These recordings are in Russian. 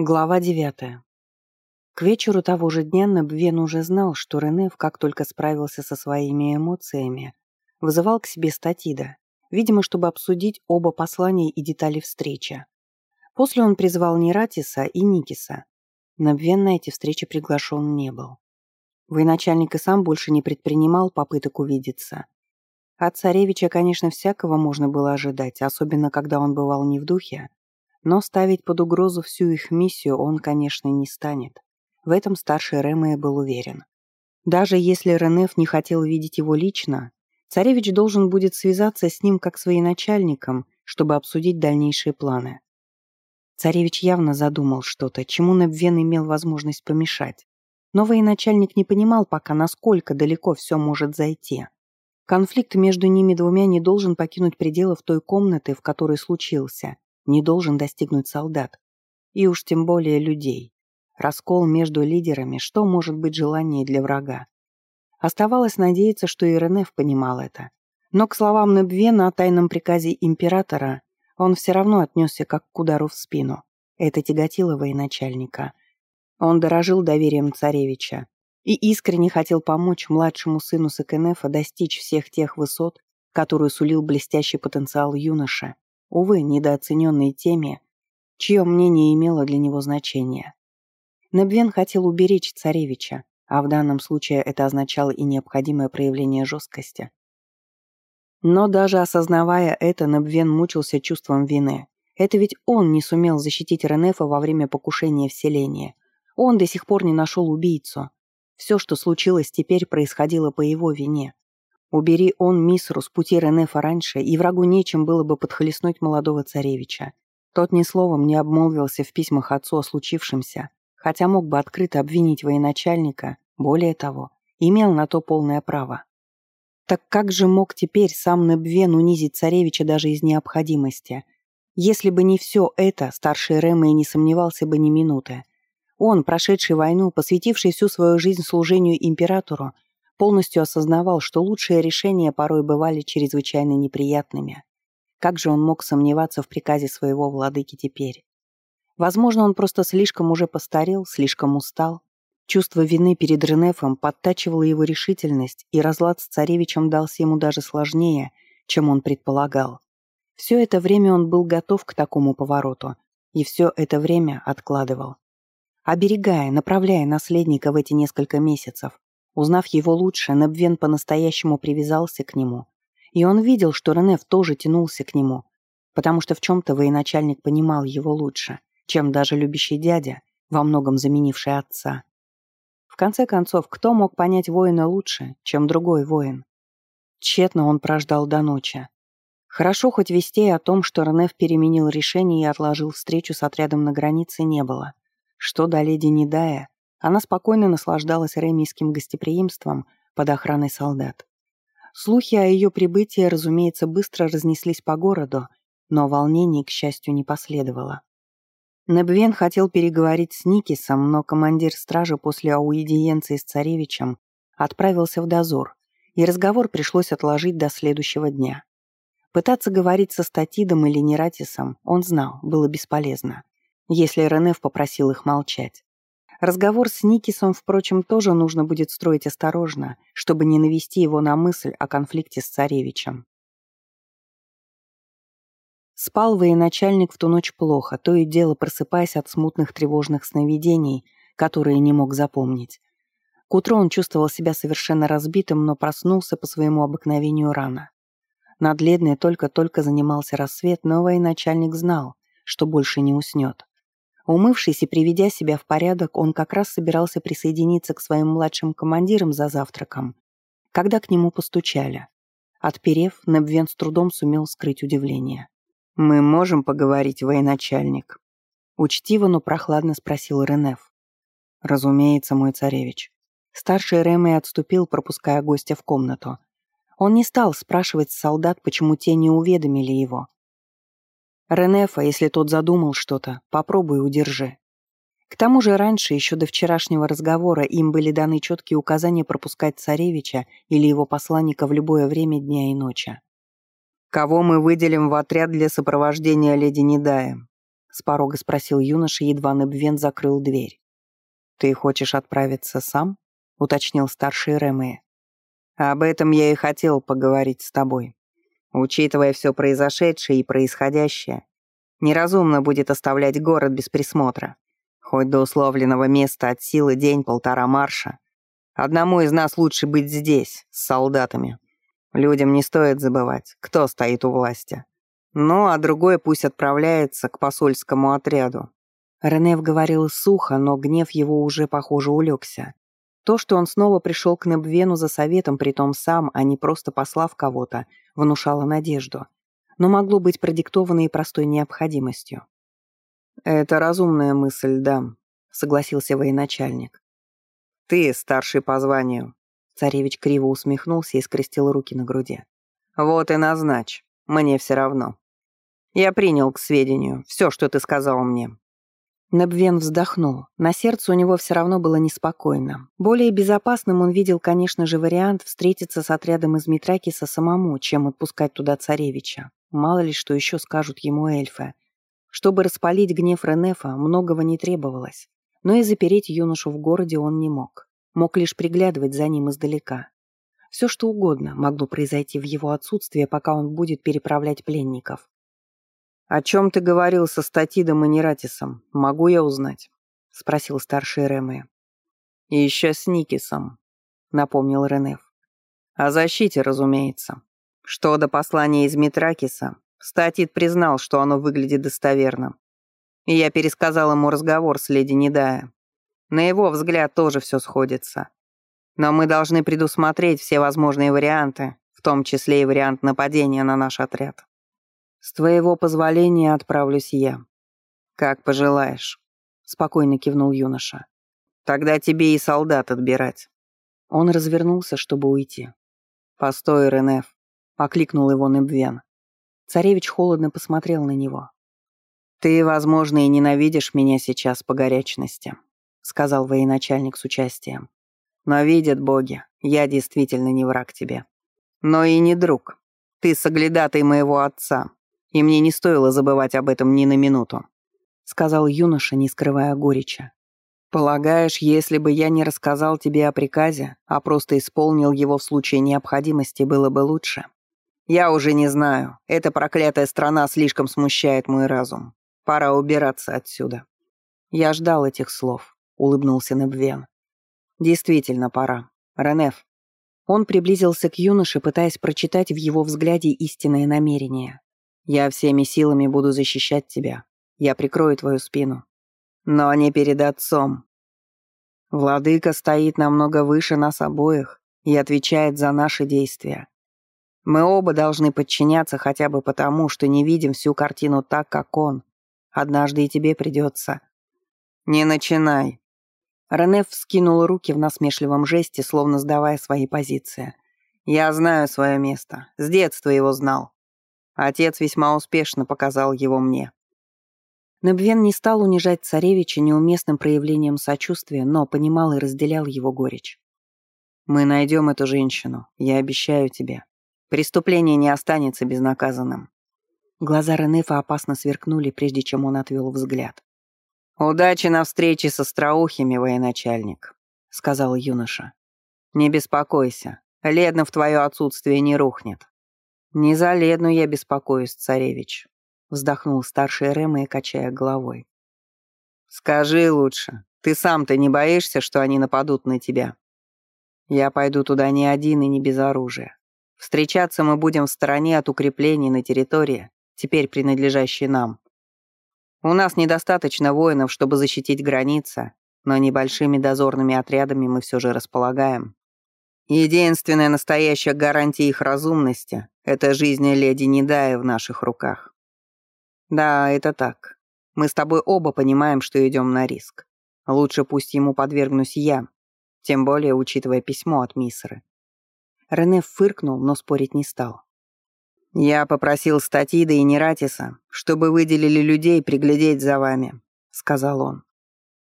Глава девятая. К вечеру того же дня Набвен уже знал, что Ренеф, как только справился со своими эмоциями, вызывал к себе Статида, видимо, чтобы обсудить оба послания и детали встречи. После он призвал Нератиса и Никиса. Набвен на эти встречи приглашен не был. Военачальник и сам больше не предпринимал попыток увидеться. От царевича, конечно, всякого можно было ожидать, особенно когда он бывал не в духе, но ставить под угрозу всю их миссию он, конечно, не станет. В этом старший Рэмэ был уверен. Даже если Ренеф не хотел видеть его лично, царевич должен будет связаться с ним как с военачальником, чтобы обсудить дальнейшие планы. Царевич явно задумал что-то, чему Небвен имел возможность помешать. Но военачальник не понимал пока, насколько далеко все может зайти. Конфликт между ними двумя не должен покинуть пределов той комнаты, в которой случился, не должен достигнуть солдат. И уж тем более людей. Раскол между лидерами, что может быть желание для врага. Оставалось надеяться, что и понимал это. Но к словам Небвена о тайном приказе императора он все равно отнесся как к удару в спину. Это тяготило военачальника. Он дорожил доверием царевича и искренне хотел помочь младшему сыну Сакенефа достичь всех тех высот, которые сулил блестящий потенциал юноша увы, недооцененной теме, чье мнение имело для него значение. Набвен хотел уберечь царевича, а в данном случае это означало и необходимое проявление жесткости. Но даже осознавая это, Набвен мучился чувством вины. Это ведь он не сумел защитить Ренефа во время покушения вселения. Он до сих пор не нашел убийцу. Все, что случилось теперь, происходило по его вине. Убери он Мисру с пути Ренефа раньше, и врагу нечем было бы подхлестнуть молодого царевича. Тот ни словом не обмолвился в письмах отцу о случившемся, хотя мог бы открыто обвинить военачальника, более того, имел на то полное право. Так как же мог теперь сам Небвен унизить царевича даже из необходимости? Если бы не все это, старший Рэма и не сомневался бы ни минуты. Он, прошедший войну, посвятивший всю свою жизнь служению императору, полностью осознавал, что лучшие решения порой бывали чрезвычайно неприятными. Как же он мог сомневаться в приказе своего владыки теперь? Возможно, он просто слишком уже постарел, слишком устал. Чувство вины перед Ренефом подтачивало его решительность, и разлад с царевичем дался ему даже сложнее, чем он предполагал. Все это время он был готов к такому повороту, и все это время откладывал. Оберегая, направляя наследника в эти несколько месяцев, Узнав его лучше, Небвен по-настоящему привязался к нему. И он видел, что Ренеф тоже тянулся к нему, потому что в чем-то военачальник понимал его лучше, чем даже любящий дядя, во многом заменивший отца. В конце концов, кто мог понять воина лучше, чем другой воин? Тщетно он прождал до ночи. Хорошо хоть вестей о том, что Ренеф переменил решение и отложил встречу с отрядом на границе, не было. Что до леди Недая, она спокойно наслаждалась ремийским гостеприимством под охраной солдат. Слухи о ее прибытии, разумеется, быстро разнеслись по городу, но волнений, к счастью, не последовало. Небвен хотел переговорить с Никисом, но командир стражи после ауэдиенции с царевичем отправился в дозор, и разговор пришлось отложить до следующего дня. Пытаться говорить со Статидом или Нератисом он знал, было бесполезно, если Ренеф попросил их молчать. Разговор с Никисом, впрочем, тоже нужно будет строить осторожно, чтобы не навести его на мысль о конфликте с царевичем. Спал военачальник в ту ночь плохо, то и дело просыпаясь от смутных тревожных сновидений, которые не мог запомнить. К утру он чувствовал себя совершенно разбитым, но проснулся по своему обыкновению рано. Над Ледной только-только занимался рассвет, но военачальник знал, что больше не уснет. Умывшись и приведя себя в порядок, он как раз собирался присоединиться к своим младшим командирам за завтраком, когда к нему постучали. Отперев, Небвен с трудом сумел скрыть удивление. «Мы можем поговорить, военачальник?» Учтиво, но прохладно спросил Ренеф. «Разумеется, мой царевич». Старший Рэмэй отступил, пропуская гостя в комнату. Он не стал спрашивать солдат, почему те не уведомили его. Ренефа, если тот задумал что-то, попробуй удержи. К тому же раньше, еще до вчерашнего разговора, им были даны четкие указания пропускать царевича или его посланника в любое время дня и ночи. «Кого мы выделим в отряд для сопровождения леди Недая?» — С порога спросил юноша, едва Небвен закрыл дверь. «Ты хочешь отправиться сам?» — уточнил старший Ремея. «Об этом я и хотел поговорить с тобой. Учитывая все произошедшее и происходящее, неразумно будет оставлять город без присмотра. Хоть до условленного места от силы день-полтора марша. Одному из нас лучше быть здесь, с солдатами. Людям не стоит забывать, кто стоит у власти. Ну, а другой пусть отправляется к посольскому отряду. Ренев говорил сухо, но гнев его уже, похоже, улегся. То, что он снова пришел к Небвену за советом, притом сам, а не просто послав кого-то, внушало надежду. Но могло быть продиктовано и простой необходимостью. «Это разумная мысль, да», — согласился военачальник. «Ты, старший по званию». Царевич криво усмехнулся и скрестил руки на груди. «Вот и назначь. Мне все равно. Я принял к сведению все, что ты сказал мне. Небвен вздохнул. На сердце у него все равно было неспокойно. Более безопасным он видел, конечно же, вариант встретиться с отрядом из Митракиса самому, чем отпускать туда царевича. Мало ли, что еще скажут ему эльфы. Чтобы распалить гнев Ренефа, многого не требовалось. Но и запереть юношу в городе он не мог. Мог лишь приглядывать за ним издалека. Все что угодно могло произойти в его отсутствие, пока он будет переправлять пленников. «О чем ты говорил со Статидом и Нератисом? Могу я узнать?» — спросил старший Реме. «И еще с Никисом», — напомнил Ренеф. «О защите, разумеется. Что до послания из Митракиса, Статид признал, что оно выглядит достоверно. И я пересказал ему разговор с леди Недая. На его взгляд тоже все сходится. Но мы должны предусмотреть все возможные варианты, в том числе и вариант нападения на наш отряд. «С твоего позволения отправлюсь я». «Как пожелаешь», — спокойно кивнул юноша. «Тогда тебе и солдат отбирать». Он развернулся, чтобы уйти. «Постой, Ренеф», — окликнул его Небвен. Царевич холодно посмотрел на него. «Ты, возможно, и ненавидишь меня сейчас по горячности», — сказал военачальник с участием. «Но видят боги, я действительно не враг тебе. Но и не друг. Ты соглядатый моего отца, и мне не стоило забывать об этом ни на минуту», — сказал юноша, не скрывая горечи. «Полагаешь, если бы я не рассказал тебе о приказе, а просто исполнил его в случае необходимости, было бы лучше? Я уже не знаю. Эта проклятая страна слишком смущает мой разум. Пора убираться отсюда». «Я ждал этих слов», — улыбнулся Небвен. «Действительно пора. Ренеф». Он приблизился к юноше, пытаясь прочитать в его взгляде истинное намерение. Я всеми силами буду защищать тебя. Я прикрою твою спину. Но не перед отцом. Владыка стоит намного выше нас обоих и отвечает за наши действия. Мы оба должны подчиняться хотя бы потому, что не видим всю картину так, как он. Однажды и тебе придется. Не начинай. Ренеф вскинул руки в насмешливом жесте, словно сдавая свои позиции. Я знаю свое место. С детства его знал. Отец весьма успешно показал его мне. Набвен не стал унижать царевича неуместным проявлением сочувствия, но понимал и разделял его горечь. «Мы найдем эту женщину, я обещаю тебе. Преступление не останется безнаказанным». Глаза Ренефа опасно сверкнули, прежде чем он отвел взгляд. «Удачи на встрече со остроухими, военачальник», — сказал юноша. «Не беспокойся, Ледна в твое отсутствие не рухнет. «Не за Лену я беспокоюсь, царевич», — вздохнул старший Рема и качая головой. «Скажи лучше, ты сам-то не боишься, что они нападут на тебя?» «Я пойду туда не один и не без оружия. Встречаться мы будем в стороне от укреплений на территории, теперь принадлежащей нам. У нас недостаточно воинов, чтобы защитить границы, но небольшими дозорными отрядами мы все же располагаем. Единственная настоящая гарантия их разумности — это жизнь леди Недая в наших руках. Да, это так. Мы с тобой оба понимаем, что идем на риск. Лучше пусть ему подвергнусь я, тем более учитывая письмо от миссеры. Рене фыркнул, но спорить не стал. «Я попросил Статида и Нератиса, чтобы выделили людей приглядеть за вами», — сказал он.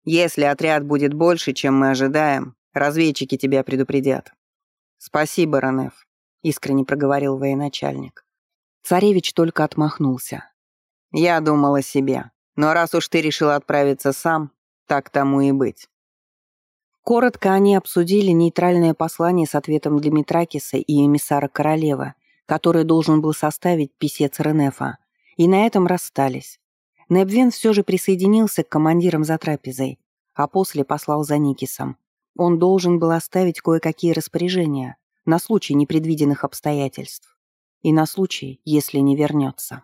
«Если отряд будет больше, чем мы ожидаем, разведчики тебя предупредят. «Спасибо, Ранеф», — искренне проговорил военачальник. Царевич только отмахнулся. «Я думал о себе. Но раз уж ты решил отправиться сам, так тому и быть». Коротко они обсудили нейтральное послание с ответом для Митракиса и эмиссара королевы, который должен был составить писец Ренефа, и на этом расстались. Небвен все же присоединился к командирам за трапезой, а после послал за Никисом. Он должен был оставить кое-какие распоряжения на случай непредвиденных обстоятельств и на случай, если не вернется.